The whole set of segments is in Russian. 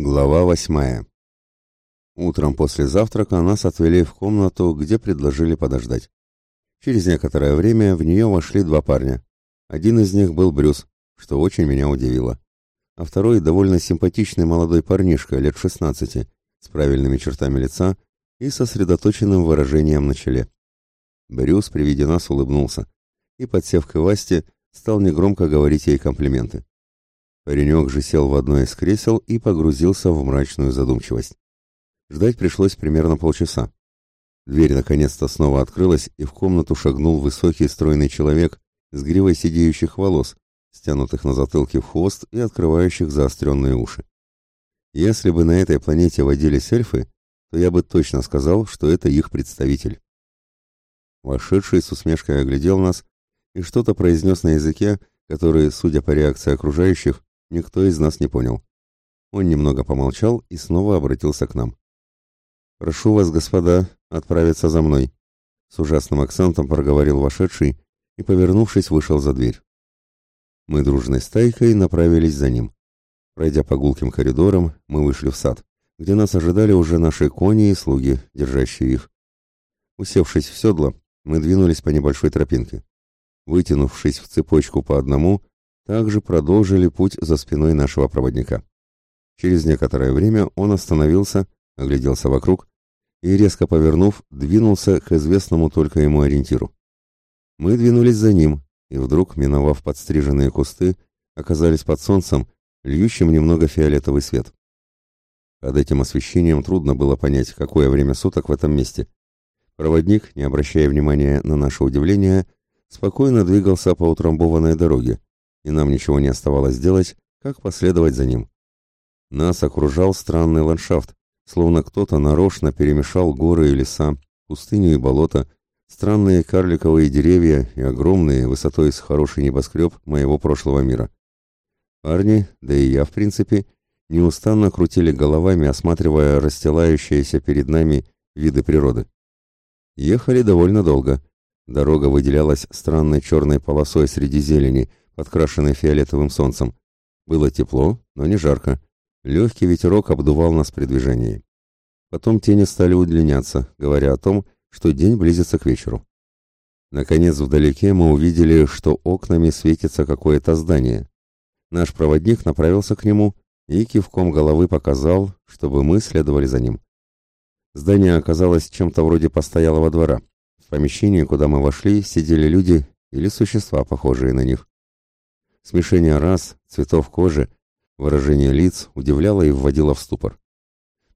Глава восьмая. Утром после завтрака нас отвели в комнату, где предложили подождать. Через некоторое время в нее вошли два парня. Один из них был Брюс, что очень меня удивило. А второй довольно симпатичный молодой парнишка, лет шестнадцати, с правильными чертами лица и сосредоточенным выражением на челе. Брюс при виде нас улыбнулся и, подсев к Ивасте, стал негромко говорить ей комплименты. Паренек же сел в одно из кресел и погрузился в мрачную задумчивость. Ждать пришлось примерно полчаса. Дверь наконец-то снова открылась, и в комнату шагнул высокий стройный человек с гривой сидеющих волос, стянутых на затылке в хвост и открывающих заостренные уши. Если бы на этой планете водились эльфы, то я бы точно сказал, что это их представитель. Вошедший с усмешкой оглядел нас и что-то произнес на языке, который, судя по реакции окружающих, никто из нас не понял. Он немного помолчал и снова обратился к нам. «Прошу вас, господа, отправиться за мной», — с ужасным акцентом проговорил вошедший и, повернувшись, вышел за дверь. Мы дружной стайкой направились за ним. Пройдя по гулким коридорам, мы вышли в сад, где нас ожидали уже наши кони и слуги, держащие их. Усевшись в седло, мы двинулись по небольшой тропинке. Вытянувшись в цепочку по одному, также продолжили путь за спиной нашего проводника. Через некоторое время он остановился, огляделся вокруг и, резко повернув, двинулся к известному только ему ориентиру. Мы двинулись за ним, и вдруг, миновав подстриженные кусты, оказались под солнцем, льющим немного фиолетовый свет. Под этим освещением трудно было понять, какое время суток в этом месте. Проводник, не обращая внимания на наше удивление, спокойно двигался по утрамбованной дороге, и нам ничего не оставалось делать, как последовать за ним. Нас окружал странный ландшафт, словно кто-то нарочно перемешал горы и леса, пустыню и болото, странные карликовые деревья и огромные, высотой с хороший небоскреб моего прошлого мира. Парни, да и я в принципе, неустанно крутили головами, осматривая расстилающиеся перед нами виды природы. Ехали довольно долго. Дорога выделялась странной черной полосой среди зелени, подкрашенной фиолетовым солнцем. Было тепло, но не жарко. Легкий ветерок обдувал нас при движении. Потом тени стали удлиняться, говоря о том, что день близится к вечеру. Наконец, вдалеке мы увидели, что окнами светится какое-то здание. Наш проводник направился к нему и кивком головы показал, чтобы мы следовали за ним. Здание оказалось чем-то вроде постоялого двора. В помещении, куда мы вошли, сидели люди или существа, похожие на них. Смешение рас, цветов кожи, выражение лиц удивляло и вводило в ступор.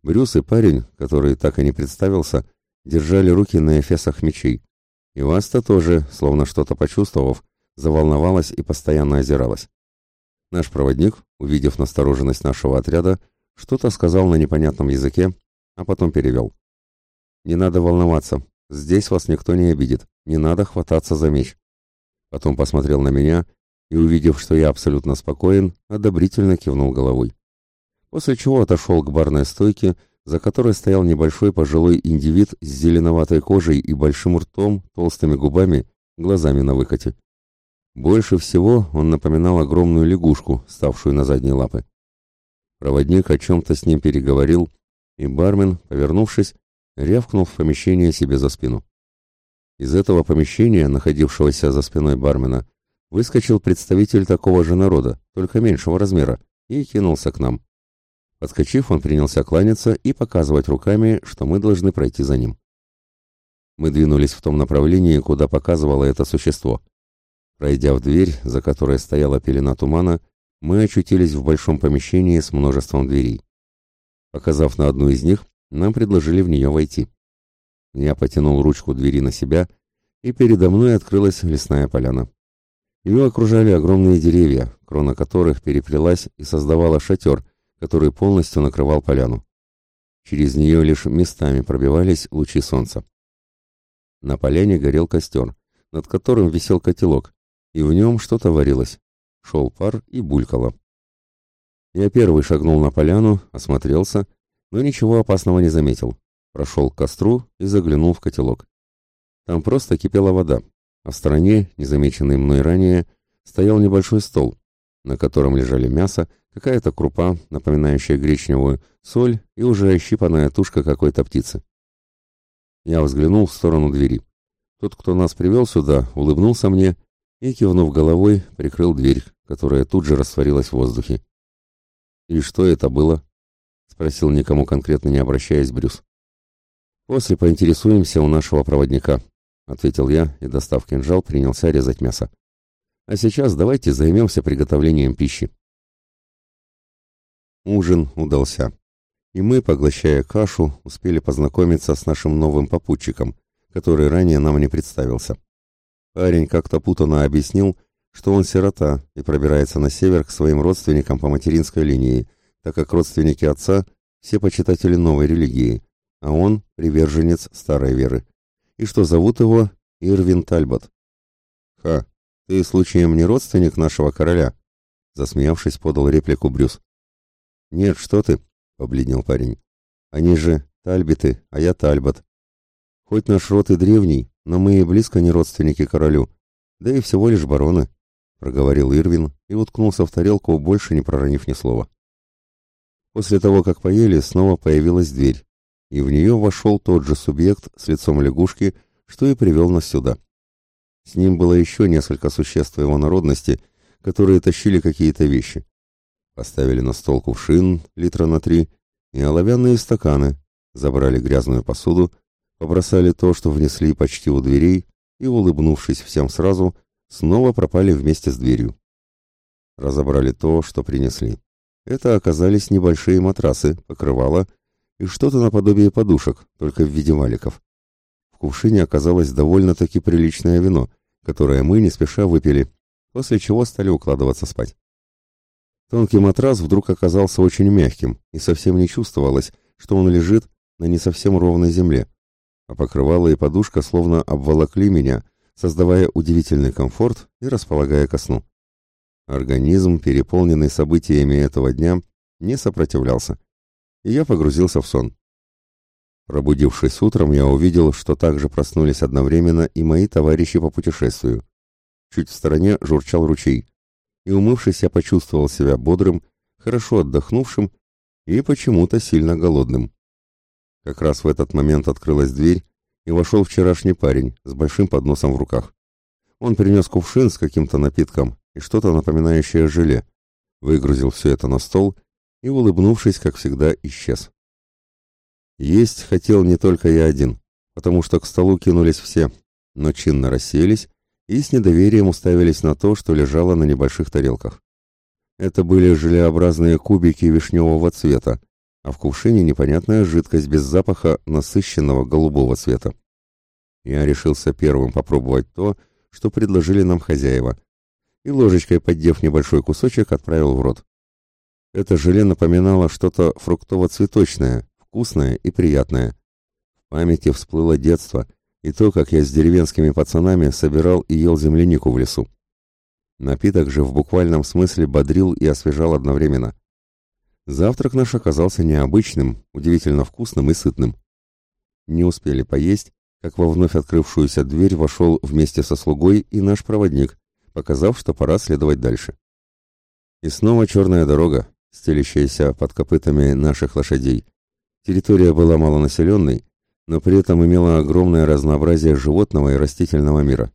Брюс и парень, который так и не представился, держали руки на эфесах мечей. И Васта тоже, словно что-то почувствовав, заволновалась и постоянно озиралась. Наш проводник, увидев настороженность нашего отряда, что-то сказал на непонятном языке, а потом перевел. «Не надо волноваться, здесь вас никто не обидит, не надо хвататься за меч». Потом посмотрел на меня и, увидев, что я абсолютно спокоен, одобрительно кивнул головой. После чего отошел к барной стойке, за которой стоял небольшой пожилой индивид с зеленоватой кожей и большим ртом, толстыми губами, глазами на выкате. Больше всего он напоминал огромную лягушку, ставшую на задние лапы. Проводник о чем-то с ним переговорил, и бармен, повернувшись, рявкнул в помещение себе за спину. Из этого помещения, находившегося за спиной бармена, Выскочил представитель такого же народа, только меньшего размера, и кинулся к нам. Подскочив, он принялся кланяться и показывать руками, что мы должны пройти за ним. Мы двинулись в том направлении, куда показывало это существо. Пройдя в дверь, за которой стояла пелена тумана, мы очутились в большом помещении с множеством дверей. Показав на одну из них, нам предложили в нее войти. Я потянул ручку двери на себя, и передо мной открылась лесная поляна. Ее окружали огромные деревья, крона которых переплелась и создавала шатер, который полностью накрывал поляну. Через нее лишь местами пробивались лучи солнца. На поляне горел костер, над которым висел котелок, и в нем что-то варилось. Шел пар и булькало. Я первый шагнул на поляну, осмотрелся, но ничего опасного не заметил. Прошел к костру и заглянул в котелок. Там просто кипела вода, а в стороне, незамеченный мной ранее, стоял небольшой стол, на котором лежали мясо, какая-то крупа, напоминающая гречневую, соль и уже ощипанная тушка какой-то птицы. Я взглянул в сторону двери. Тот, кто нас привел сюда, улыбнулся мне и, кивнув головой, прикрыл дверь, которая тут же растворилась в воздухе. «И что это было?» — спросил никому конкретно не обращаясь Брюс. «После поинтересуемся у нашего проводника», — ответил я и, достав кинжал, принялся резать мясо. «А сейчас давайте займемся приготовлением пищи». Ужин удался, и мы, поглощая кашу, успели познакомиться с нашим новым попутчиком, который ранее нам не представился. Парень как-то путанно объяснил, что он сирота и пробирается на север к своим родственникам по материнской линии, так как родственники отца – все почитатели новой религии, а он – приверженец старой веры, и что зовут его Ирвин Тальбот. «Ха, ты случаем не родственник нашего короля?» Засмеявшись, подал реплику Брюс. «Нет, что ты?» — побледнел парень. «Они же Тальбиты, а я Тальбот. Хоть наш род и древний, но мы и близко не родственники королю, да и всего лишь бароны», — проговорил Ирвин и уткнулся в тарелку, больше не проронив ни слова. После того, как поели, снова появилась дверь, и в нее вошел тот же субъект с лицом лягушки, что и привел нас сюда. С ним было еще несколько существ его народности, которые тащили какие-то вещи. Поставили на стол кувшин литра на три и оловянные стаканы, забрали грязную посуду, побросали то, что внесли почти у дверей, и, улыбнувшись всем сразу, снова пропали вместе с дверью. Разобрали то, что принесли. Это оказались небольшие матрасы, покрывала и что-то наподобие подушек, только в виде валиков. В кувшине оказалось довольно-таки приличное вино, которое мы не спеша выпили, после чего стали укладываться спать. Тонкий матрас вдруг оказался очень мягким, и совсем не чувствовалось, что он лежит на не совсем ровной земле, а покрывало и подушка словно обволокли меня, создавая удивительный комфорт и располагая ко сну. Организм, переполненный событиями этого дня, не сопротивлялся, и я погрузился в сон. Пробудившись утром, я увидел, что также проснулись одновременно и мои товарищи по путешествию. Чуть в стороне журчал ручей, и, умывшись, я почувствовал себя бодрым, хорошо отдохнувшим и почему-то сильно голодным. Как раз в этот момент открылась дверь, и вошел вчерашний парень с большим подносом в руках. Он принес кувшин с каким-то напитком и что-то напоминающее желе, выгрузил все это на стол и, улыбнувшись, как всегда, исчез. Есть хотел не только я один, потому что к столу кинулись все, но чинно расселись и с недоверием уставились на то, что лежало на небольших тарелках. Это были желеобразные кубики вишневого цвета, а в кувшине непонятная жидкость без запаха насыщенного голубого цвета. Я решился первым попробовать то, что предложили нам хозяева, и ложечкой, поддев небольшой кусочек, отправил в рот. Это желе напоминало что-то фруктово-цветочное, вкусное и приятное. В памяти всплыло детство — и то, как я с деревенскими пацанами собирал и ел землянику в лесу. Напиток же в буквальном смысле бодрил и освежал одновременно. Завтрак наш оказался необычным, удивительно вкусным и сытным. Не успели поесть, как во вновь открывшуюся дверь вошел вместе со слугой и наш проводник, показав, что пора следовать дальше. И снова черная дорога, стелящаяся под копытами наших лошадей. Территория была малонаселенной, но при этом имела огромное разнообразие животного и растительного мира.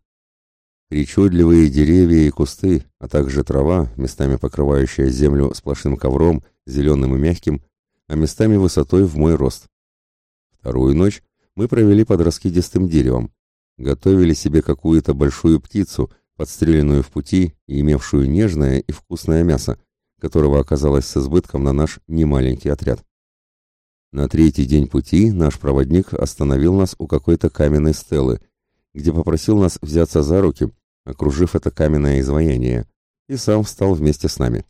Причудливые деревья и кусты, а также трава, местами покрывающая землю сплошным ковром, зеленым и мягким, а местами высотой в мой рост. Вторую ночь мы провели под раскидистым деревом, готовили себе какую-то большую птицу, подстреленную в пути и имевшую нежное и вкусное мясо, которого оказалось с избытком на наш немаленький отряд. На третий день пути наш проводник остановил нас у какой-то каменной стелы, где попросил нас взяться за руки, окружив это каменное изваяние, и сам встал вместе с нами.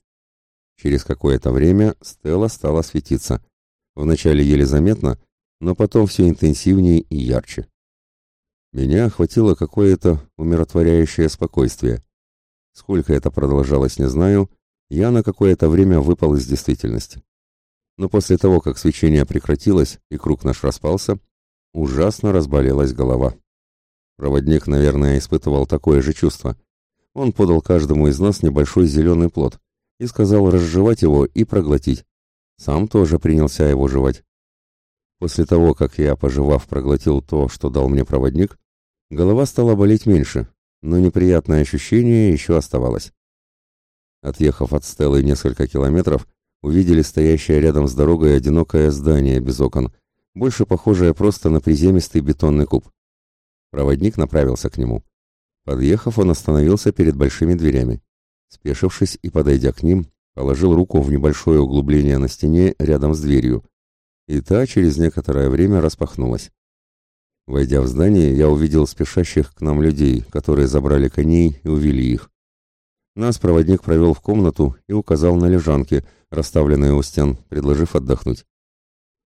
Через какое-то время стела стала светиться. Вначале еле заметно, но потом все интенсивнее и ярче. Меня охватило какое-то умиротворяющее спокойствие. Сколько это продолжалось, не знаю, я на какое-то время выпал из действительности но после того, как свечение прекратилось и круг наш распался, ужасно разболелась голова. Проводник, наверное, испытывал такое же чувство. Он подал каждому из нас небольшой зеленый плод, и сказал разжевать его и проглотить. Сам тоже принялся его жевать. После того, как я, пожевав, проглотил то, что дал мне проводник, голова стала болеть меньше, но неприятное ощущение еще оставалось. Отъехав от Стеллы несколько километров, увидели стоящее рядом с дорогой одинокое здание без окон, больше похожее просто на приземистый бетонный куб. Проводник направился к нему. Подъехав, он остановился перед большими дверями. Спешившись и подойдя к ним, положил руку в небольшое углубление на стене рядом с дверью, и та через некоторое время распахнулась. Войдя в здание, я увидел спешащих к нам людей, которые забрали коней и увели их. Нас проводник провел в комнату и указал на лежанки, расставленные у стен, предложив отдохнуть.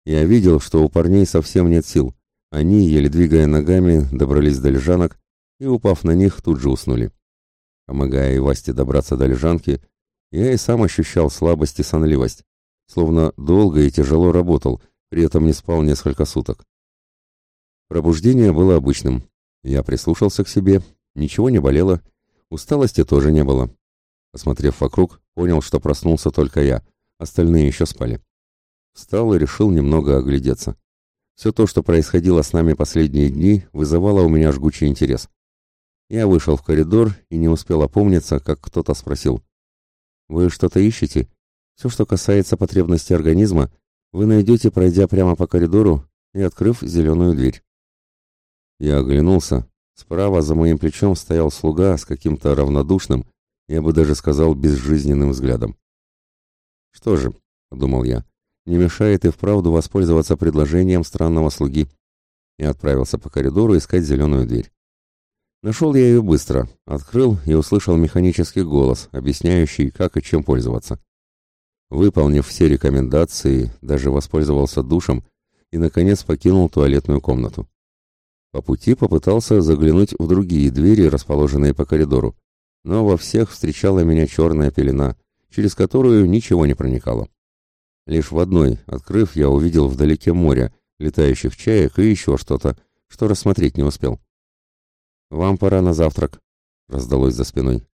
Я видел, что у парней совсем нет сил. Они, еле двигая ногами, добрались до лежанок и, упав на них, тут же уснули. Помогая Ивасте добраться до лежанки, я и сам ощущал слабость и сонливость, словно долго и тяжело работал, при этом не спал несколько суток. Пробуждение было обычным. Я прислушался к себе, ничего не болело, усталости тоже не было. Посмотрев вокруг, понял, что проснулся только я, остальные еще спали. Встал и решил немного оглядеться. Все то, что происходило с нами последние дни, вызывало у меня жгучий интерес. Я вышел в коридор и не успел опомниться, как кто-то спросил. «Вы что-то ищете? Все, что касается потребностей организма, вы найдете, пройдя прямо по коридору и открыв зеленую дверь». Я оглянулся. Справа за моим плечом стоял слуга с каким-то равнодушным, я бы даже сказал, безжизненным взглядом. «Что же», — подумал я, — «не мешает и вправду воспользоваться предложением странного слуги». И отправился по коридору искать зеленую дверь. Нашел я ее быстро, открыл и услышал механический голос, объясняющий, как и чем пользоваться. Выполнив все рекомендации, даже воспользовался душем и, наконец, покинул туалетную комнату. По пути попытался заглянуть в другие двери, расположенные по коридору, но во всех встречала меня черная пелена, через которую ничего не проникало. Лишь в одной, открыв, я увидел вдалеке море, летающих чаек и еще что-то, что рассмотреть не успел. «Вам пора на завтрак», — раздалось за спиной.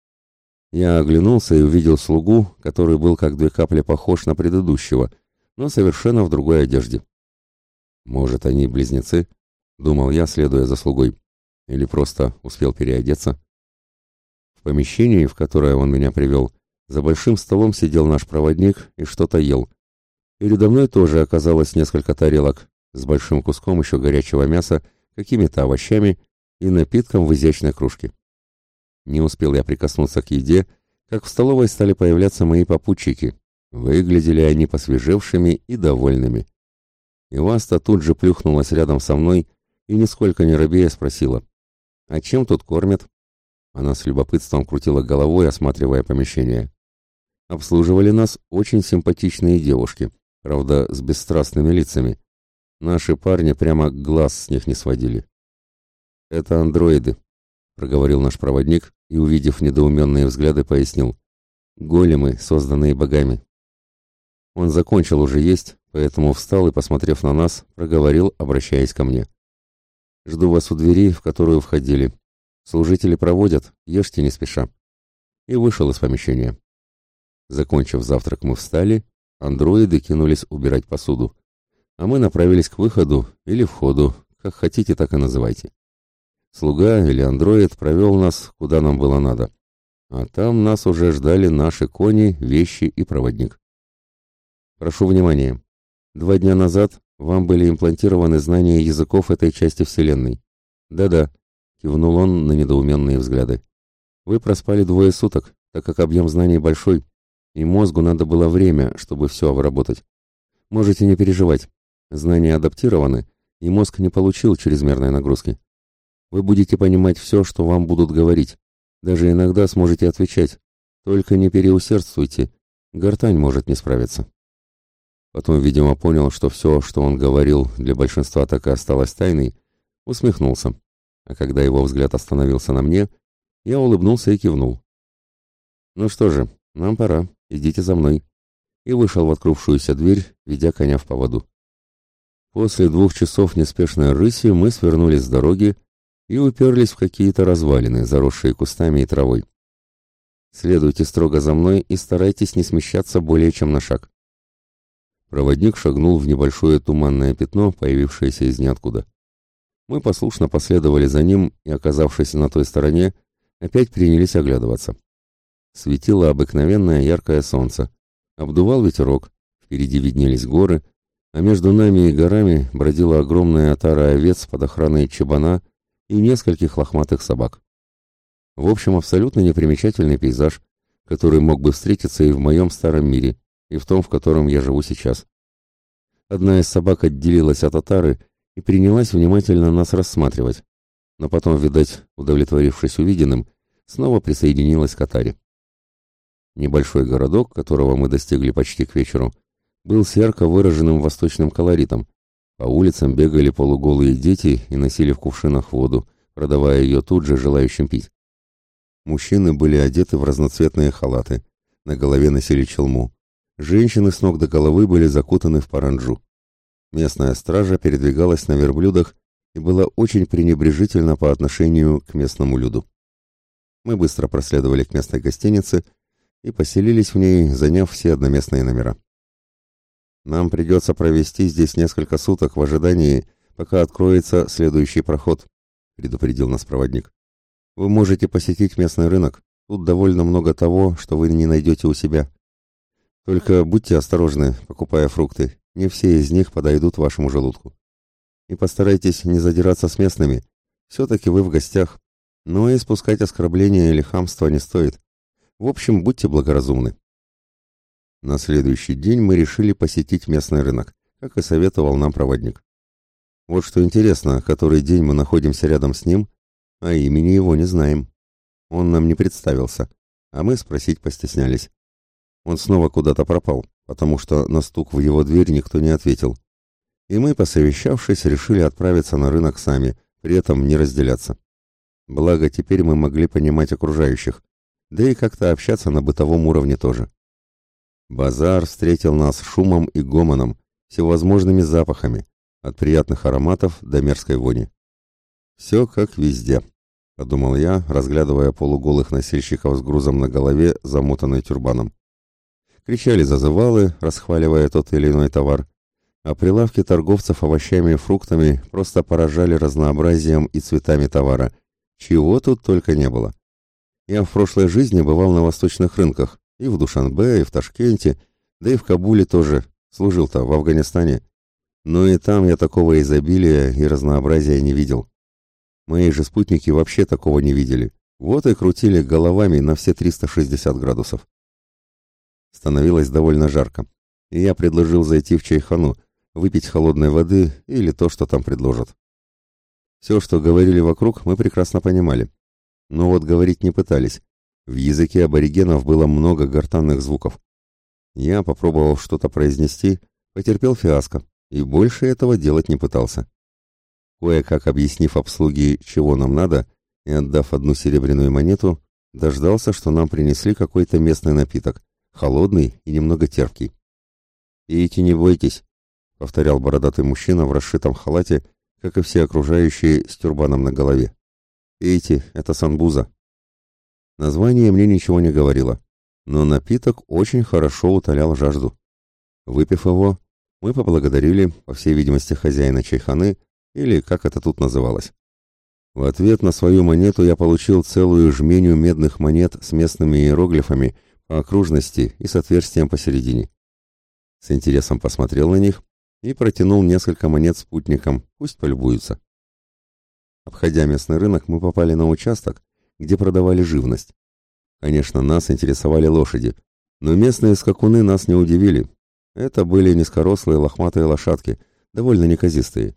Я оглянулся и увидел слугу, который был как две капли похож на предыдущего, но совершенно в другой одежде. «Может, они близнецы?» — думал я, следуя за слугой. Или просто успел переодеться. Помещении, в которое он меня привел, за большим столом сидел наш проводник и что-то ел. Передо мной тоже оказалось несколько тарелок с большим куском еще горячего мяса, какими-то овощами и напитком в изящной кружке. Не успел я прикоснуться к еде, как в столовой стали появляться мои попутчики. Выглядели они посвежевшими и довольными. Иваста тут же плюхнулась рядом со мной и, нисколько не робея, спросила, «А чем тут кормят?» Она с любопытством крутила головой, осматривая помещение. Обслуживали нас очень симпатичные девушки, правда, с бесстрастными лицами. Наши парни прямо глаз с них не сводили. «Это андроиды», — проговорил наш проводник и, увидев недоуменные взгляды, пояснил. «Големы, созданные богами». Он закончил уже есть, поэтому встал и, посмотрев на нас, проговорил, обращаясь ко мне. «Жду вас у двери, в которую входили. Служители проводят, ешьте не спеша». И вышел из помещения. Закончив завтрак, мы встали, андроиды кинулись убирать посуду, а мы направились к выходу или входу, как хотите, так и называйте. Слуга или андроид провел нас, куда нам было надо. А там нас уже ждали наши кони, вещи и проводник. Прошу внимания. Два дня назад вам были имплантированы знания языков этой части Вселенной. Да-да, кивнул он на недоуменные взгляды. Вы проспали двое суток, так как объем знаний большой, и мозгу надо было время, чтобы все обработать. Можете не переживать. Знания адаптированы, и мозг не получил чрезмерной нагрузки. Вы будете понимать все, что вам будут говорить. Даже иногда сможете отвечать. Только не переусердствуйте. Гортань может не справиться. Потом, видимо, понял, что все, что он говорил, для большинства так и осталось тайной, усмехнулся. А когда его взгляд остановился на мне, я улыбнулся и кивнул. «Ну что же, нам пора. Идите за мной». И вышел в открывшуюся дверь, ведя коня в поводу. После двух часов неспешной рыси мы свернулись с дороги и уперлись в какие-то развалины, заросшие кустами и травой. Следуйте строго за мной и старайтесь не смещаться более чем на шаг. Проводник шагнул в небольшое туманное пятно, появившееся из ниоткуда. Мы послушно последовали за ним и, оказавшись на той стороне, опять принялись оглядываться. Светило обыкновенное яркое солнце. Обдувал ветерок, впереди виднелись горы, а между нами и горами бродила огромная отара овец под охраной чебана и нескольких лохматых собак. В общем, абсолютно непримечательный пейзаж, который мог бы встретиться и в моем старом мире, и в том, в котором я живу сейчас. Одна из собак отделилась от отары и принялась внимательно нас рассматривать, но потом, видать, удовлетворившись увиденным, снова присоединилась к отаре. Небольшой городок, которого мы достигли почти к вечеру, был с ярко выраженным восточным колоритом. По улицам бегали полуголые дети и носили в кувшинах воду, продавая ее тут же желающим пить. Мужчины были одеты в разноцветные халаты, на голове носили челму. Женщины с ног до головы были закутаны в паранджу. Местная стража передвигалась на верблюдах и была очень пренебрежительна по отношению к местному люду. Мы быстро проследовали к местной гостинице и поселились в ней, заняв все одноместные номера. Нам придется провести здесь несколько суток в ожидании, пока откроется следующий проход, предупредил нас проводник. Вы можете посетить местный рынок. Тут довольно много того, что вы не найдете у себя. Только будьте осторожны, покупая фрукты. Не все из них подойдут вашему желудку. И постарайтесь не задираться с местными. Все-таки вы в гостях. Но и спускать оскорбления или хамство не стоит. В общем, будьте благоразумны. На следующий день мы решили посетить местный рынок, как и советовал нам проводник. Вот что интересно, который день мы находимся рядом с ним, а имени его не знаем. Он нам не представился, а мы спросить постеснялись. Он снова куда-то пропал, потому что на стук в его дверь никто не ответил. И мы, посовещавшись, решили отправиться на рынок сами, при этом не разделяться. Благо, теперь мы могли понимать окружающих, да и как-то общаться на бытовом уровне тоже. Базар встретил нас шумом и гомоном, всевозможными запахами, от приятных ароматов до мерзкой вони. «Все как везде», — подумал я, разглядывая полуголых носильщиков с грузом на голове, замотанной тюрбаном. Кричали зазывалы, расхваливая тот или иной товар, а прилавки торговцев овощами и фруктами просто поражали разнообразием и цветами товара, чего тут только не было. Я в прошлой жизни бывал на восточных рынках, и в Душанбе, и в Ташкенте, да и в Кабуле тоже. Служил-то в Афганистане. Но и там я такого изобилия и разнообразия не видел. Мои же спутники вообще такого не видели. Вот и крутили головами на все 360 градусов. Становилось довольно жарко, и я предложил зайти в чайхану, выпить холодной воды или то, что там предложат. Все, что говорили вокруг, мы прекрасно понимали. Но вот говорить не пытались, в языке аборигенов было много гортанных звуков. Я, попробовал что-то произнести, потерпел фиаско и больше этого делать не пытался. Кое-как объяснив обслуге, чего нам надо, и отдав одну серебряную монету, дождался, что нам принесли какой-то местный напиток, холодный и немного терпкий. «Пейте, не бойтесь», — повторял бородатый мужчина в расшитом халате, как и все окружающие с тюрбаном на голове. «Пейте, это санбуза». Название мне ничего не говорило, но напиток очень хорошо утолял жажду. Выпив его, мы поблагодарили, по всей видимости, хозяина чайханы, или как это тут называлось. В ответ на свою монету я получил целую жменю медных монет с местными иероглифами окружности и с отверстием посередине. С интересом посмотрел на них и протянул несколько монет спутникам, пусть полюбуются. Обходя местный рынок, мы попали на участок, где продавали живность. Конечно, нас интересовали лошади, но местные скакуны нас не удивили. Это были низкорослые лохматые лошадки, довольно неказистые.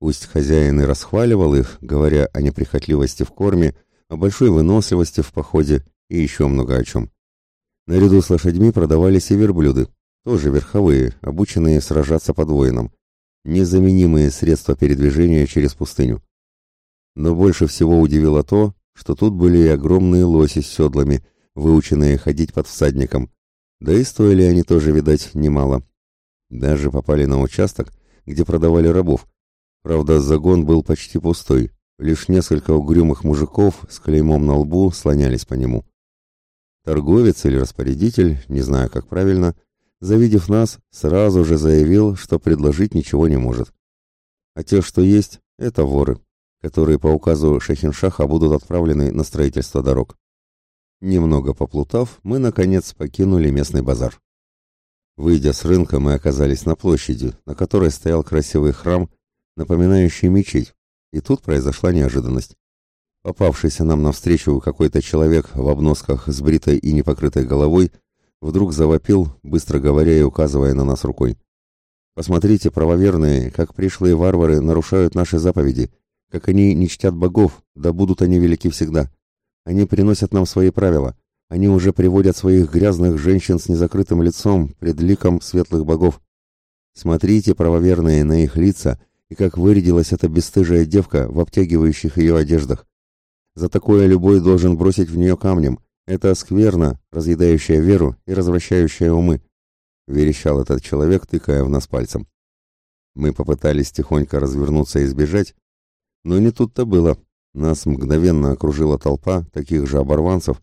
Пусть хозяин и расхваливал их, говоря о неприхотливости в корме, о большой выносливости в походе и еще много о чем. Наряду с лошадьми продавались и верблюды, тоже верховые, обученные сражаться под воином, незаменимые средства передвижения через пустыню. Но больше всего удивило то, что тут были и огромные лоси с седлами, выученные ходить под всадником. Да и стоили они тоже, видать, немало. Даже попали на участок, где продавали рабов. Правда, загон был почти пустой. лишь несколько угрюмых мужиков с клеймом на лбу слонялись по нему. Торговец или распорядитель, не знаю как правильно, завидев нас, сразу же заявил, что предложить ничего не может. А те, что есть, это воры, которые по указу Шахиншаха будут отправлены на строительство дорог. Немного поплутав, мы, наконец, покинули местный базар. Выйдя с рынка, мы оказались на площади, на которой стоял красивый храм, напоминающий мечеть, и тут произошла неожиданность. Попавшийся нам навстречу какой-то человек в обносках с бритой и непокрытой головой вдруг завопил, быстро говоря и указывая на нас рукой. «Посмотрите, правоверные, как пришлые варвары нарушают наши заповеди, как они не чтят богов, да будут они велики всегда. Они приносят нам свои правила, они уже приводят своих грязных женщин с незакрытым лицом пред ликом светлых богов. Смотрите, правоверные, на их лица, и как вырядилась эта бесстыжая девка в обтягивающих ее одеждах. За такое любой должен бросить в нее камнем. Это скверно, разъедающая веру и развращающая умы. Верещал этот человек, тыкая в нас пальцем. Мы попытались тихонько развернуться и сбежать, но не тут-то было. Нас мгновенно окружила толпа таких же оборванцев,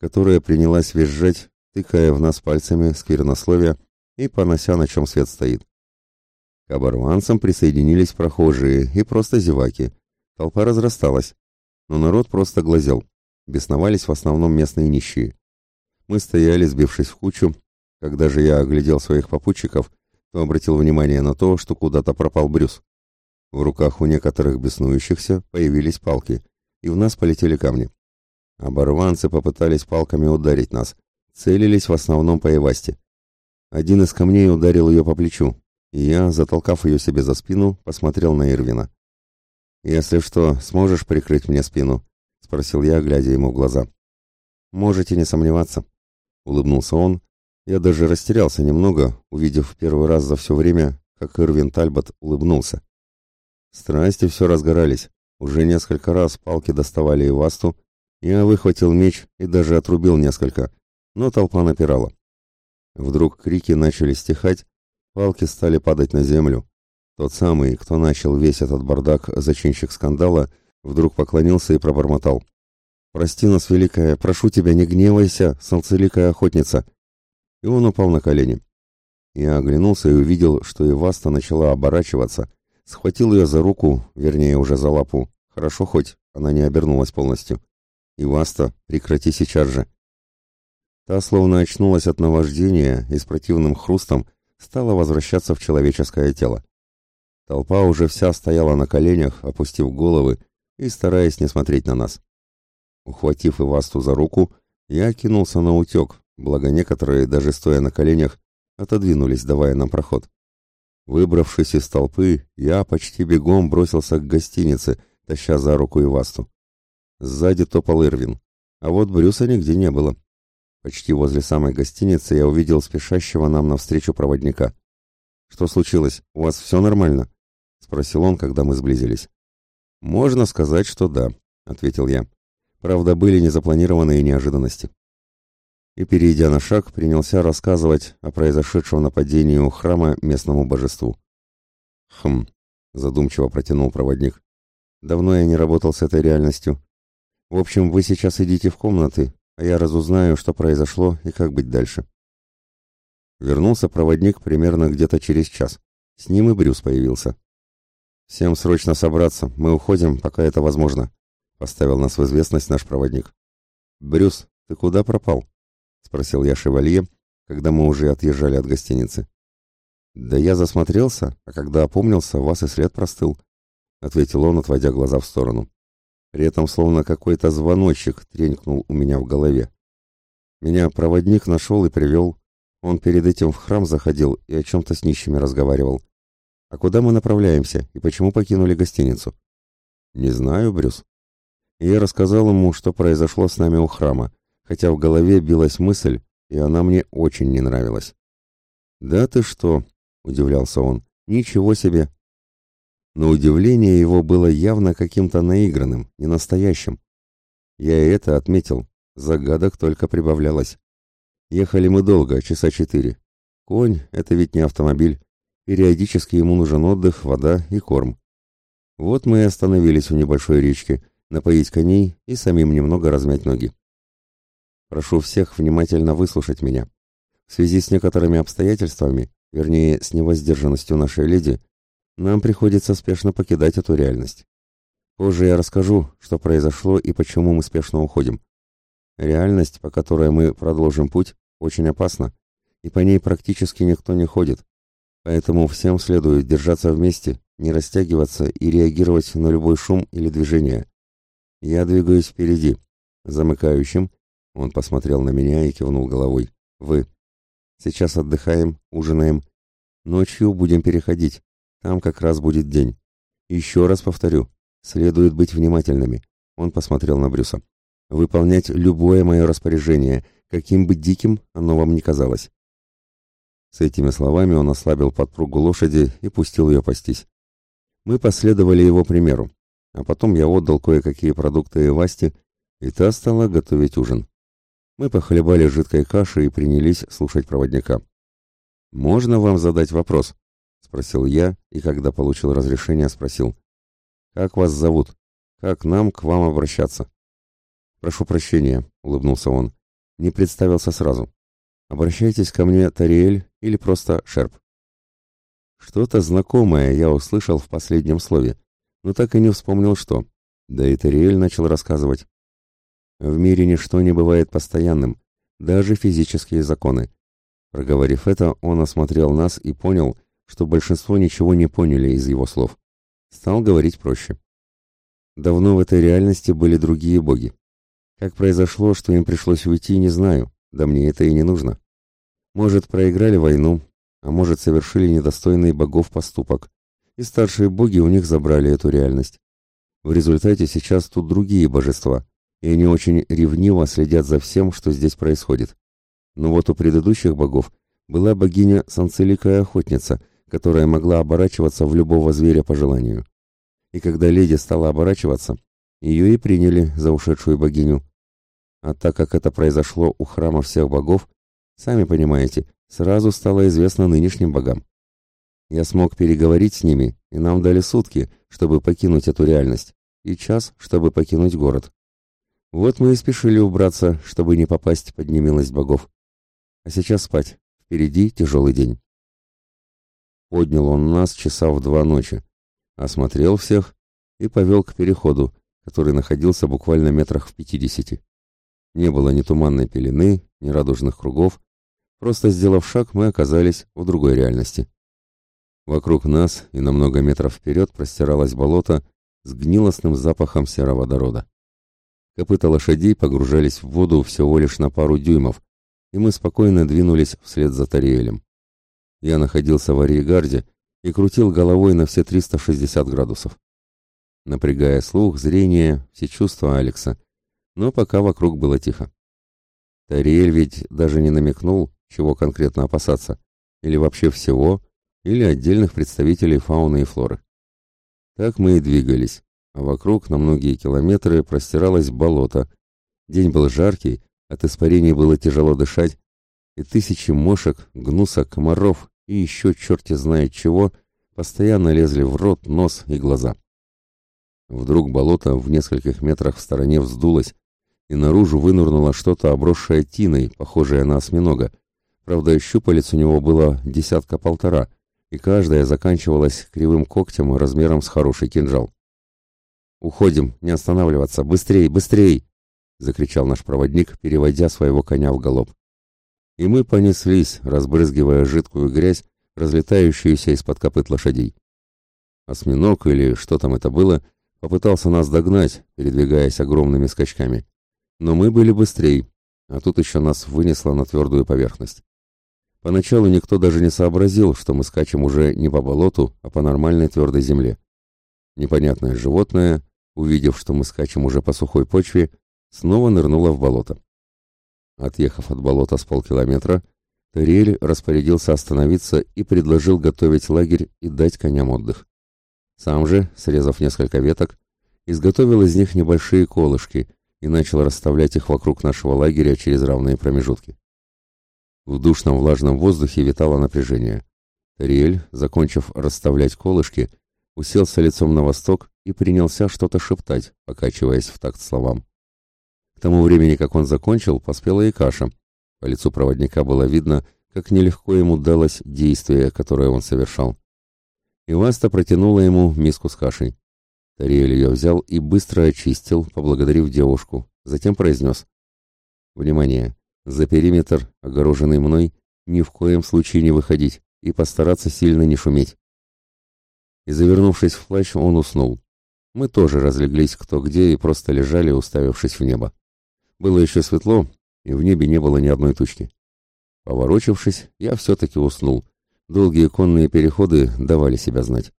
которая принялась визжать, тыкая в нас пальцами сквернословия и понося, на чем свет стоит. К оборванцам присоединились прохожие и просто зеваки. Толпа разрасталась, но народ просто глазел. Бесновались в основном местные нищие. Мы стояли, сбившись в кучу. Когда же я оглядел своих попутчиков, то обратил внимание на то, что куда-то пропал Брюс. В руках у некоторых беснующихся появились палки, и в нас полетели камни. Оборванцы попытались палками ударить нас, целились в основном по Ивасте. Один из камней ударил ее по плечу, и я, затолкав ее себе за спину, посмотрел на Ирвина. «Если что, сможешь прикрыть мне спину?» — спросил я, глядя ему в глаза. «Можете не сомневаться», — улыбнулся он. Я даже растерялся немного, увидев первый раз за все время, как Ирвин Тальбот улыбнулся. Страсти все разгорались. Уже несколько раз палки доставали Ивасту, я выхватил меч и даже отрубил несколько, но толпа напирала. Вдруг крики начали стихать, палки стали падать на землю. Тот самый, кто начал весь этот бардак, зачинщик скандала, вдруг поклонился и пробормотал. «Прости нас, великая, прошу тебя, не гневайся, солнцеликая охотница!» И он упал на колени. Я оглянулся и увидел, что Иваста начала оборачиваться, схватил ее за руку, вернее, уже за лапу. Хорошо хоть, она не обернулась полностью. «Иваста, прекрати сейчас же!» Та словно очнулась от наваждения и с противным хрустом стала возвращаться в человеческое тело. Толпа уже вся стояла на коленях, опустив головы и стараясь не смотреть на нас. Ухватив Ивасту за руку, я кинулся на утек, благо некоторые, даже стоя на коленях, отодвинулись, давая нам проход. Выбравшись из толпы, я почти бегом бросился к гостинице, таща за руку Ивасту. Сзади топал Ирвин, а вот Брюса нигде не было. Почти возле самой гостиницы я увидел спешащего нам навстречу проводника. «Что случилось? У вас все нормально?» — спросил он, когда мы сблизились. «Можно сказать, что да», — ответил я. «Правда, были незапланированные неожиданности». И, перейдя на шаг, принялся рассказывать о произошедшем нападении у храма местному божеству. «Хм», — задумчиво протянул проводник. «Давно я не работал с этой реальностью. В общем, вы сейчас идите в комнаты, а я разузнаю, что произошло и как быть дальше. Вернулся проводник примерно где-то через час. С ним и Брюс появился. «Всем срочно собраться, мы уходим, пока это возможно», — поставил нас в известность наш проводник. «Брюс, ты куда пропал?» — спросил я шевалье, когда мы уже отъезжали от гостиницы. «Да я засмотрелся, а когда опомнился, вас и след простыл», — ответил он, отводя глаза в сторону. При этом словно какой-то звоночек тренькнул у меня в голове. Меня проводник нашел и привел. Он перед этим в храм заходил и о чем-то с нищими разговаривал. А куда мы направляемся и почему покинули гостиницу? Не знаю, Брюс. И я рассказал ему, что произошло с нами у храма, хотя в голове билась мысль, и она мне очень не нравилась. «Да ты что?» — удивлялся он. «Ничего себе! но удивление его было явно каким-то наигранным, не настоящим. Я и это отметил, загадок только прибавлялось. Ехали мы долго, часа четыре. Конь — это ведь не автомобиль. Периодически ему нужен отдых, вода и корм. Вот мы и остановились у небольшой речки, напоить коней и самим немного размять ноги. Прошу всех внимательно выслушать меня. В связи с некоторыми обстоятельствами, вернее, с невоздержанностью нашей леди, нам приходится спешно покидать эту реальность. Позже я расскажу, что произошло и почему мы спешно уходим. Реальность, по которой мы продолжим путь, очень опасна, и по ней практически никто не ходит. Поэтому всем следует держаться вместе, не растягиваться и реагировать на любой шум или движение. Я двигаюсь впереди. Замыкающим, он посмотрел на меня и кивнул головой. Вы. Сейчас отдыхаем, ужинаем. Ночью будем переходить. Там как раз будет день. Еще раз повторю, следует быть внимательными. Он посмотрел на Брюса. Выполнять любое мое распоряжение, каким бы диким оно вам ни казалось. С этими словами он ослабил подпругу лошади и пустил ее пастись. Мы последовали его примеру, а потом я отдал кое-какие продукты Васте, и та стала готовить ужин. Мы похлебали жидкой каши и принялись слушать проводника. «Можно вам задать вопрос?» — спросил я, и когда получил разрешение, спросил. «Как вас зовут? Как нам к вам обращаться?» «Прошу прощения», — улыбнулся он. «Не представился сразу. Обращайтесь ко мне, Тариэль, или просто Шерп». Что-то знакомое я услышал в последнем слове, но так и не вспомнил, что. Да и Тариэль начал рассказывать. В мире ничто не бывает постоянным, даже физические законы. Проговорив это, он осмотрел нас и понял, что большинство ничего не поняли из его слов. Стал говорить проще. Давно в этой реальности были другие боги. Как произошло, что им пришлось уйти, не знаю, да мне это и не нужно. Может, проиграли войну, а может, совершили недостойный богов поступок, и старшие боги у них забрали эту реальность. В результате сейчас тут другие божества, и они очень ревниво следят за всем, что здесь происходит. Но вот у предыдущих богов была богиня Санцеликая охотница, которая могла оборачиваться в любого зверя по желанию. И когда леди стала оборачиваться, ее и приняли за ушедшую богиню. А так как это произошло у храма всех богов, сами понимаете, сразу стало известно нынешним богам. Я смог переговорить с ними, и нам дали сутки, чтобы покинуть эту реальность, и час, чтобы покинуть город. Вот мы и спешили убраться, чтобы не попасть под немилость богов. А сейчас спать. Впереди тяжелый день. Поднял он нас часа в два ночи, осмотрел всех и повел к переходу, который находился буквально метрах в пятидесяти. Не было ни туманной пелены, ни радужных кругов, Просто сделав шаг, мы оказались в другой реальности. Вокруг нас и на много метров вперед простиралось болото с гнилостным запахом сероводорода. Копыта лошадей погружались в воду всего лишь на пару дюймов, и мы спокойно двинулись вслед за Тариэлем. Я находился в Ариегарде и крутил головой на все 360 градусов, напрягая слух, зрение, все чувства Алекса, но пока вокруг было тихо. Тариэль ведь даже не намекнул, чего конкретно опасаться, или вообще всего, или отдельных представителей фауны и флоры. Так мы и двигались, а вокруг на многие километры простиралось болото. День был жаркий, от испарений было тяжело дышать, и тысячи мошек, гнусок, комаров и еще черти знает чего постоянно лезли в рот, нос и глаза. Вдруг болото в нескольких метрах в стороне вздулось, и наружу вынырнуло что-то обросшее тиной, похожее на осьминога, Правда, щупалец у него было десятка-полтора, и каждая заканчивалась кривым когтем размером с хороший кинжал. «Уходим, не останавливаться! Быстрей, быстрей!» — закричал наш проводник, переводя своего коня в галоп. И мы понеслись, разбрызгивая жидкую грязь, разлетающуюся из-под копыт лошадей. Осьминог или что там это было, попытался нас догнать, передвигаясь огромными скачками. Но мы были быстрее, а тут еще нас вынесло на твердую поверхность. Поначалу никто даже не сообразил, что мы скачем уже не по болоту, а по нормальной твердой земле. Непонятное животное, увидев, что мы скачем уже по сухой почве, снова нырнуло в болото. Отъехав от болота с полкилометра, Терриэль распорядился остановиться и предложил готовить лагерь и дать коням отдых. Сам же, срезав несколько веток, изготовил из них небольшие колышки и начал расставлять их вокруг нашего лагеря через равные промежутки. В душном влажном воздухе витало напряжение. Риэль, закончив расставлять колышки, уселся лицом на восток и принялся что-то шептать, покачиваясь в такт словам. К тому времени, как он закончил, поспела и каша. По лицу проводника было видно, как нелегко ему далось действие, которое он совершал. Иваста протянула ему миску с кашей. Тариэль ее взял и быстро очистил, поблагодарив девушку. Затем произнес. «Внимание! За периметр, огороженный мной, ни в коем случае не выходить и постараться сильно не шуметь». И, завернувшись в плащ, он уснул. Мы тоже разлеглись кто где и просто лежали, уставившись в небо. Было еще светло, и в небе не было ни одной тучки. Поворочившись, я все-таки уснул. Долгие конные переходы давали себя знать.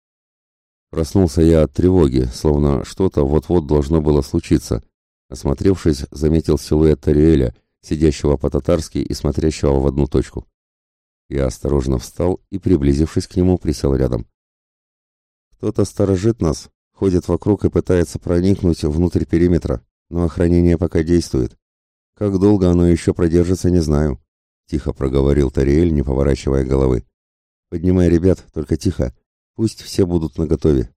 Проснулся я от тревоги, словно что-то вот-вот должно было случиться. Осмотревшись, заметил силуэт Тариэля, сидящего по-татарски и смотрящего в одну точку. Я осторожно встал и, приблизившись к нему, присел рядом. «Кто-то сторожит нас, ходит вокруг и пытается проникнуть внутрь периметра, но охранение пока действует. Как долго оно еще продержится, не знаю», — тихо проговорил Тариэль, не поворачивая головы. «Поднимай ребят, только тихо, пусть все будут наготове».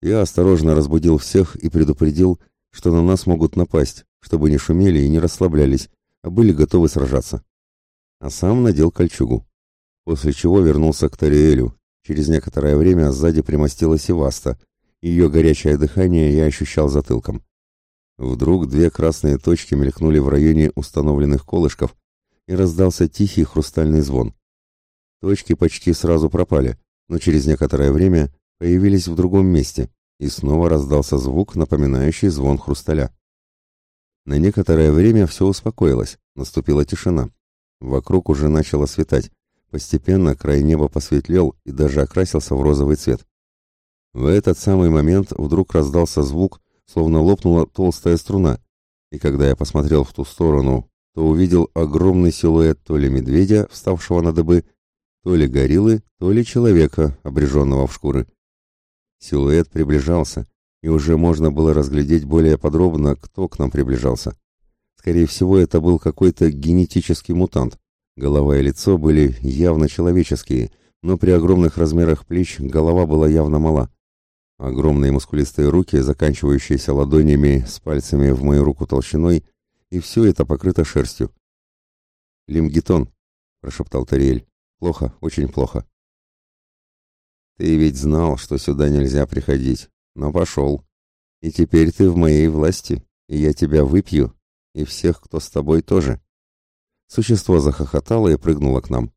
Я осторожно разбудил всех и предупредил, что на нас могут напасть, чтобы не шумели и не расслаблялись, а были готовы сражаться. А сам надел кольчугу. После чего вернулся к Тариэлю. Через некоторое время сзади примостилась Иваста. Ее горячее дыхание я ощущал затылком. Вдруг две красные точки мелькнули в районе установленных колышков, и раздался тихий хрустальный звон. Точки почти сразу пропали, но через некоторое время появились в другом месте, и снова раздался звук, напоминающий звон хрусталя. На некоторое время все успокоилось, наступила тишина. Вокруг уже начало светать. Постепенно край неба посветлел и даже окрасился в розовый цвет. В этот самый момент вдруг раздался звук, словно лопнула толстая струна, и когда я посмотрел в ту сторону, то увидел огромный силуэт то ли медведя, вставшего на дыбы, то ли гориллы, то ли человека, обреженного в шкуры. Силуэт приближался, и уже можно было разглядеть более подробно, кто к нам приближался. Скорее всего, это был какой-то генетический мутант. Голова и лицо были явно человеческие, но при огромных размерах плеч голова была явно мала. Огромные мускулистые руки, заканчивающиеся ладонями с пальцами в мою руку толщиной, и все это покрыто шерстью. «Лимгитон», — прошептал Тариэль. «Плохо, очень плохо». «Ты ведь знал, что сюда нельзя приходить, но пошел. И теперь ты в моей власти, и я тебя выпью, и всех, кто с тобой тоже». Существо захохотало и прыгнуло к нам.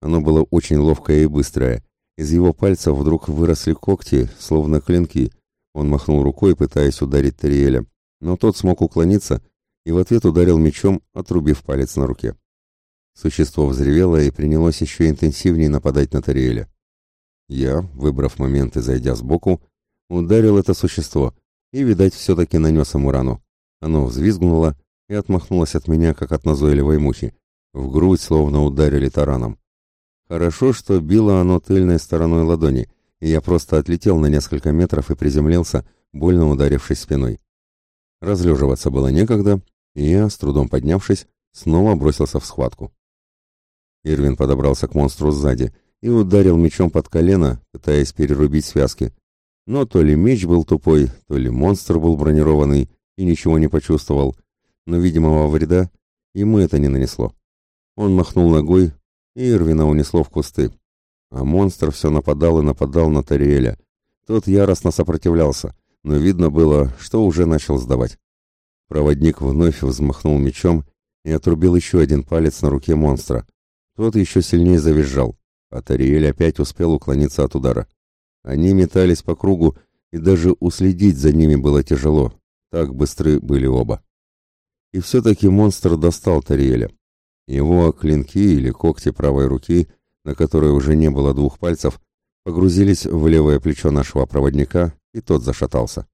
Оно было очень ловкое и быстрое, из его пальцев вдруг выросли когти, словно клинки. Он махнул рукой, пытаясь ударить Тариэля, но тот смог уклониться и в ответ ударил мечом, отрубив палец на руке. Существо взревело и принялось еще интенсивнее нападать на Тариэля. Я, выбрав момент и зайдя сбоку, ударил это существо и, видать, все-таки нанес ему рану. Оно взвизгнуло и отмахнулось от меня, как от назойливой мухи. В грудь словно ударили тараном. Хорошо, что било оно тыльной стороной ладони, и я просто отлетел на несколько метров и приземлился, больно ударившись спиной. Разлеживаться было некогда, и я, с трудом поднявшись, снова бросился в схватку. Ирвин подобрался к монстру сзади и ударил мечом под колено, пытаясь перерубить связки. Но то ли меч был тупой, то ли монстр был бронированный и ничего не почувствовал, но видимого вреда ему это не нанесло. Он махнул ногой, и Ирвина унесло в кусты. А монстр все нападал и нападал на Тариэля. Тот яростно сопротивлялся, но видно было, что уже начал сдавать. Проводник вновь взмахнул мечом и отрубил еще один палец на руке монстра. Тот еще сильнее завизжал, а Тариэль опять успел уклониться от удара. Они метались по кругу, и даже уследить за ними было тяжело, так быстры были оба. И все-таки монстр достал Тариэля. Его клинки или когти правой руки, на которой уже не было двух пальцев, погрузились в левое плечо нашего проводника, и тот зашатался.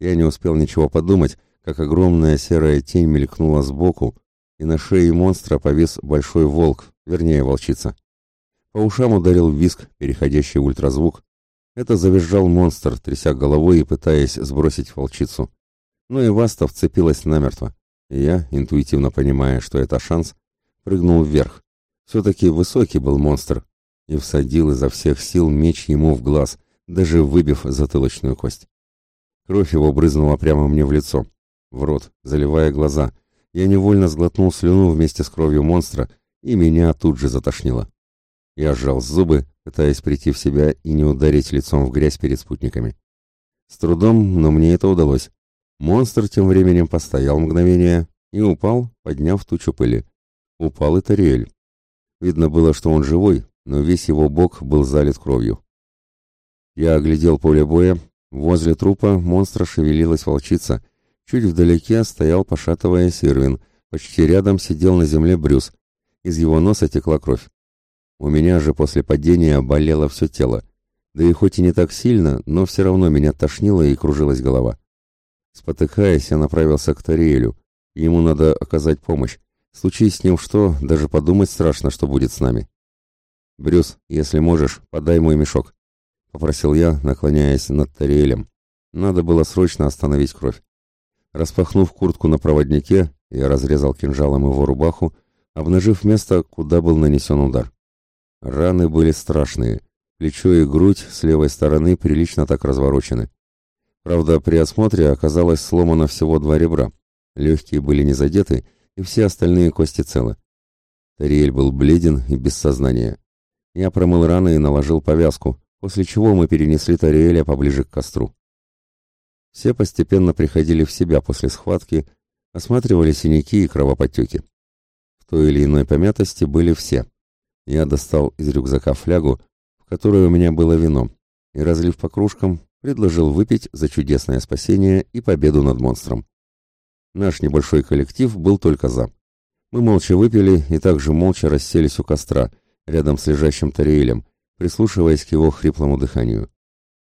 Я не успел ничего подумать, как огромная серая тень мелькнула сбоку, и на шее монстра повис большой волк, вернее волчица. По ушам ударил виск, переходящий в ультразвук. Это завизжал монстр, тряся головой и пытаясь сбросить волчицу. Но и Васта вцепилась намертво. Я, интуитивно понимая, что это шанс, прыгнул вверх. Все-таки высокий был монстр. И всадил изо всех сил меч ему в глаз, даже выбив затылочную кость. Кровь его брызнула прямо мне в лицо, в рот, заливая глаза. Я невольно сглотнул слюну вместе с кровью монстра, и меня тут же затошнило. Я сжал зубы, пытаясь прийти в себя и не ударить лицом в грязь перед спутниками. С трудом, но мне это удалось. Монстр тем временем постоял мгновение и упал, подняв тучу пыли. Упал и Тариэль. Видно было, что он живой, но весь его бок был залит кровью. Я оглядел поле боя. Возле трупа монстра шевелилась волчица. Чуть вдалеке стоял, пошатываясь, Ирвин. Почти рядом сидел на земле Брюс. Из его носа текла кровь. У меня же после падения болело все тело. Да и хоть и не так сильно, но все равно меня тошнило и кружилась голова. Спотыкаясь, я направился к Тариэлю. Ему надо оказать помощь. Случись с ним что, даже подумать страшно, что будет с нами. «Брюс, если можешь, подай мой мешок», — попросил я, наклоняясь над Тариэлем. Надо было срочно остановить кровь. Распахнув куртку на проводнике, я разрезал кинжалом его рубаху, обнажив место, куда был нанесен удар. Раны были страшные. Плечо и грудь с левой стороны прилично так разворочены. Правда, при осмотре оказалось сломано всего два ребра. Легкие были не задеты, и все остальные кости целы. Тариэль был бледен и без сознания. Я промыл раны и наложил повязку, после чего мы перенесли Тариэля поближе к костру. Все постепенно приходили в себя после схватки, осматривали синяки и кровоподтеки. В той или иной помятости были все. Я достал из рюкзака флягу, в которой у меня было вино, и, разлив по кружкам, предложил выпить за чудесное спасение и победу над монстром. Наш небольшой коллектив был только за. Мы молча выпили и также молча расселись у костра, рядом с лежащим Тариэлем, прислушиваясь к его хриплому дыханию.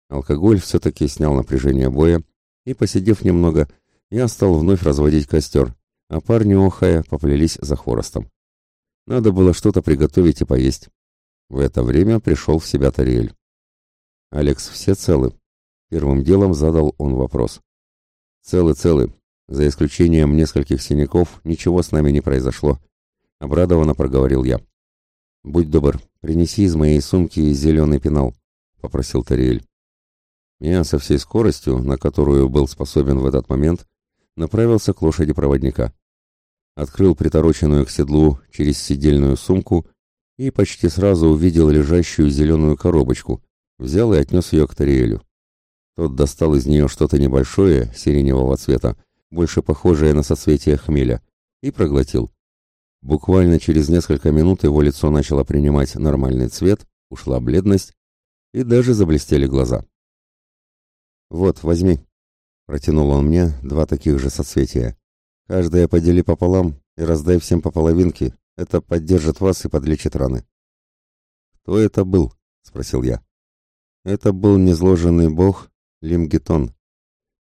Алкоголь все-таки снял напряжение боя, и, посидев немного, я стал вновь разводить костер, а парни, охая, поплелись за хворостом. Надо было что-то приготовить и поесть. В это время пришел в себя Тариэль. «Алекс, все целы?» Первым делом задал он вопрос. «Целы, целы. За исключением нескольких синяков, ничего с нами не произошло», — обрадованно проговорил я. «Будь добр, принеси из моей сумки зеленый пенал», — попросил Тариэль. Я со всей скоростью, на которую был способен в этот момент, направился к лошади проводника. Открыл притороченную к седлу через сидельную сумку и почти сразу увидел лежащую зеленую коробочку, взял и отнес ее к Тариэлю. Тот достал из нее что-то небольшое, сиреневого цвета, больше похожее на соцветие хмеля, и проглотил. Буквально через несколько минут его лицо начало принимать нормальный цвет, ушла бледность, и даже заблестели глаза. «Вот, возьми», — протянул он мне два таких же соцветия. «Каждое подели пополам и раздай всем по половинке, это поддержит вас и подлечит раны». «Кто это был?» — спросил я. «Это был незложенный бог Лимгетон.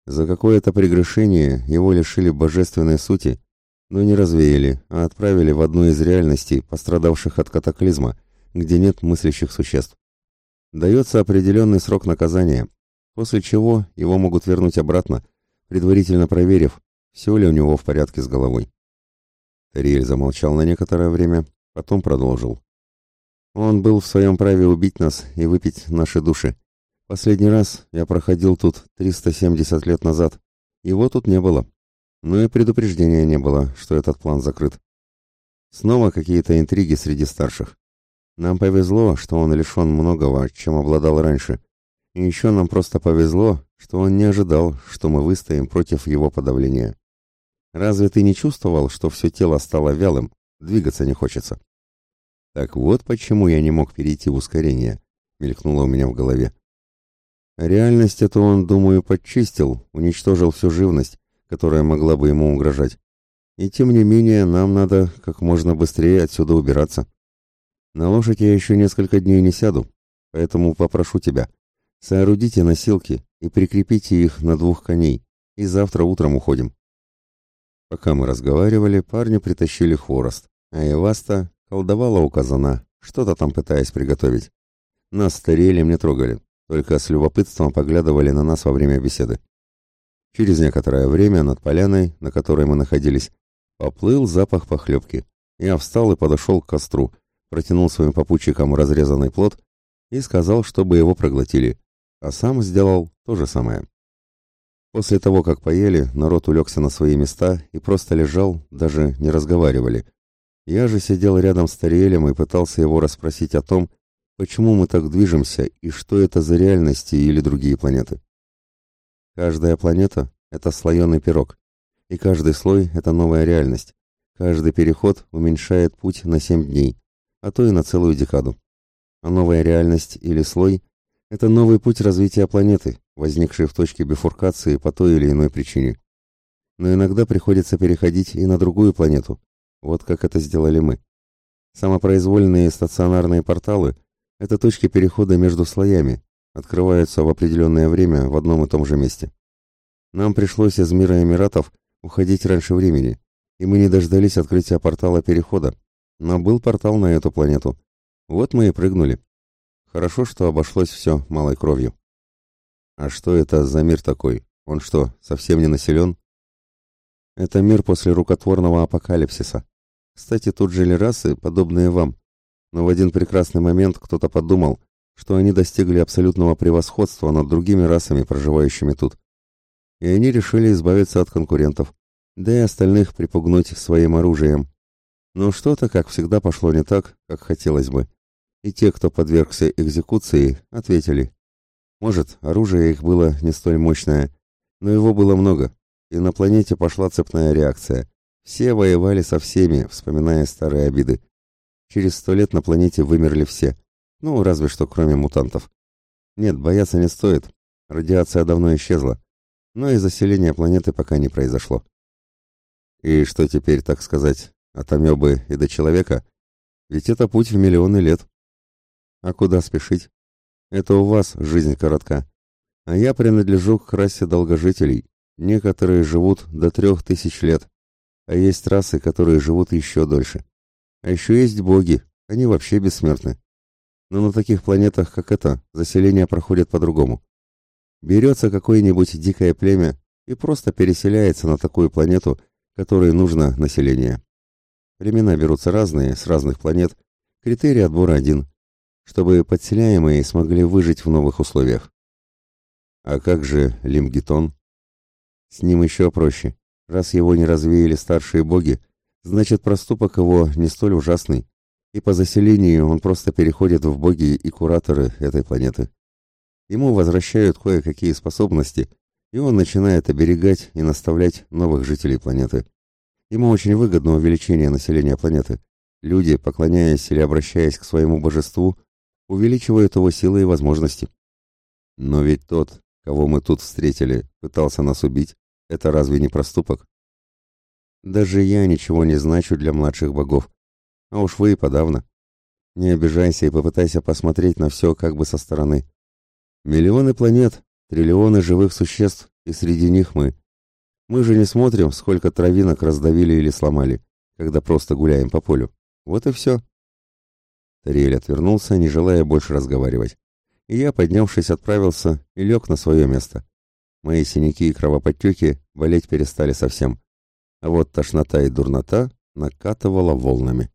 За какое-то прегрешение его лишили божественной сути, но не развеяли, а отправили в одну из реальностей, пострадавших от катаклизма, где нет мыслящих существ. Дается определенный срок наказания, после чего его могут вернуть обратно, предварительно проверив, все ли у него в порядке с головой. Тариэль замолчал на некоторое время, потом продолжил. Он был в своем праве убить нас и выпить наши души. Последний раз я проходил тут 370 лет назад. Его тут не было. Но и предупреждения не было, что этот план закрыт. Снова какие-то интриги среди старших. Нам повезло, что он лишен многого, чем обладал раньше. И еще нам просто повезло, что он не ожидал, что мы выстоим против его подавления. Разве ты не чувствовал, что все тело стало вялым, двигаться не хочется? Так вот почему я не мог перейти в ускорение, мелькнуло у меня в голове. Реальность эту он, думаю, подчистил, уничтожил всю живность, которая могла бы ему угрожать. И тем не менее, нам надо как можно быстрее отсюда убираться. На лошадь я еще несколько дней не сяду, поэтому попрошу тебя, соорудите носилки и прикрепите их на двух коней, и завтра утром уходим. Пока мы разговаривали, парни притащили хворост, а Эваста колдовала у казана, что-то там пытаясь приготовить. Нас старели, мне трогали только с любопытством поглядывали на нас во время беседы. Через некоторое время над поляной, на которой мы находились, поплыл запах похлебки. Я встал и подошел к костру, протянул своим попутчикам разрезанный плод и сказал, чтобы его проглотили. а сам сделал то же самое. После того, как поели, народ улегся на свои места и просто лежал, даже не разговаривали. Я же сидел рядом с Тариэлем и пытался его расспросить о том, почему мы так движемся и что это за реальности или другие планеты. Каждая планета — это слоеный пирог, и каждый слой — это новая реальность. Каждый переход уменьшает путь на семь дней, а то и на целую декаду. А новая реальность или слой — это новый путь развития планеты, возникший в точке бифуркации по той или иной причине. Но иногда приходится переходить и на другую планету, вот как это сделали мы. Самопроизвольные стационарные порталы — это точки перехода между слоями, открываются в определенное время в одном и том же месте. Нам пришлось из мира Эмиратов уходить раньше времени, и мы не дождались открытия портала перехода, но был портал на эту планету. Вот мы и прыгнули. Хорошо, что обошлось все малой кровью. А что это за мир такой? Он что, совсем не населен? Это мир после рукотворного апокалипсиса. Кстати, тут жили расы, подобные вам. Но в один прекрасный момент кто-то подумал, что они достигли абсолютного превосходства над другими расами, проживающими тут. И они решили избавиться от конкурентов, да и остальных припугнуть своим оружием. Но что-то, как всегда, пошло не так, как хотелось бы. И те, кто подвергся экзекуции, ответили. Может, оружие их было не столь мощное, но его было много, и на планете пошла цепная реакция. Все воевали со всеми, вспоминая старые обиды. Через сто лет на планете вымерли все, ну, разве что кроме мутантов. Нет, бояться не стоит, радиация давно исчезла, но и заселение планеты пока не произошло. И что теперь, так сказать, от амебы и до человека? Ведь это путь в миллионы лет. А куда спешить? Это у вас жизнь коротка. А я принадлежу к расе долгожителей. Некоторые живут до трех тысяч лет, а есть расы, которые живут еще дольше. А еще есть боги, они вообще бессмертны. Но на таких планетах, как эта, заселение проходит по-другому. Берется какое-нибудь дикое племя и просто переселяется на такую планету, которой нужно население. Племена берутся разные, с разных планет. Критерий отбора один чтобы подселяемые смогли выжить в новых условиях. А как же Лимгитон? С ним еще проще. Раз его не развеяли старшие боги, значит проступок его не столь ужасный, и по заселению он просто переходит в боги и кураторы этой планеты. Ему возвращают кое-какие способности, и он начинает оберегать и наставлять новых жителей планеты. Ему очень выгодно увеличение населения планеты. Люди, поклоняясь или обращаясь к своему божеству, увеличивают его силы и возможности. Но ведь тот, кого мы тут встретили, пытался нас убить, это разве не проступок? Даже я ничего не значу для младших богов, а уж вы и подавно. Не обижайся и попытайся посмотреть на все как бы со стороны. Миллионы планет, триллионы живых существ, и среди них мы. Мы же не смотрим, сколько травинок раздавили или сломали, когда просто гуляем по полю. Вот и все. Тариэль отвернулся, не желая больше разговаривать. И я, поднявшись, отправился и лег на свое место. Мои синяки и кровоподтеки болеть перестали совсем. А вот тошнота и дурнота накатывала волнами.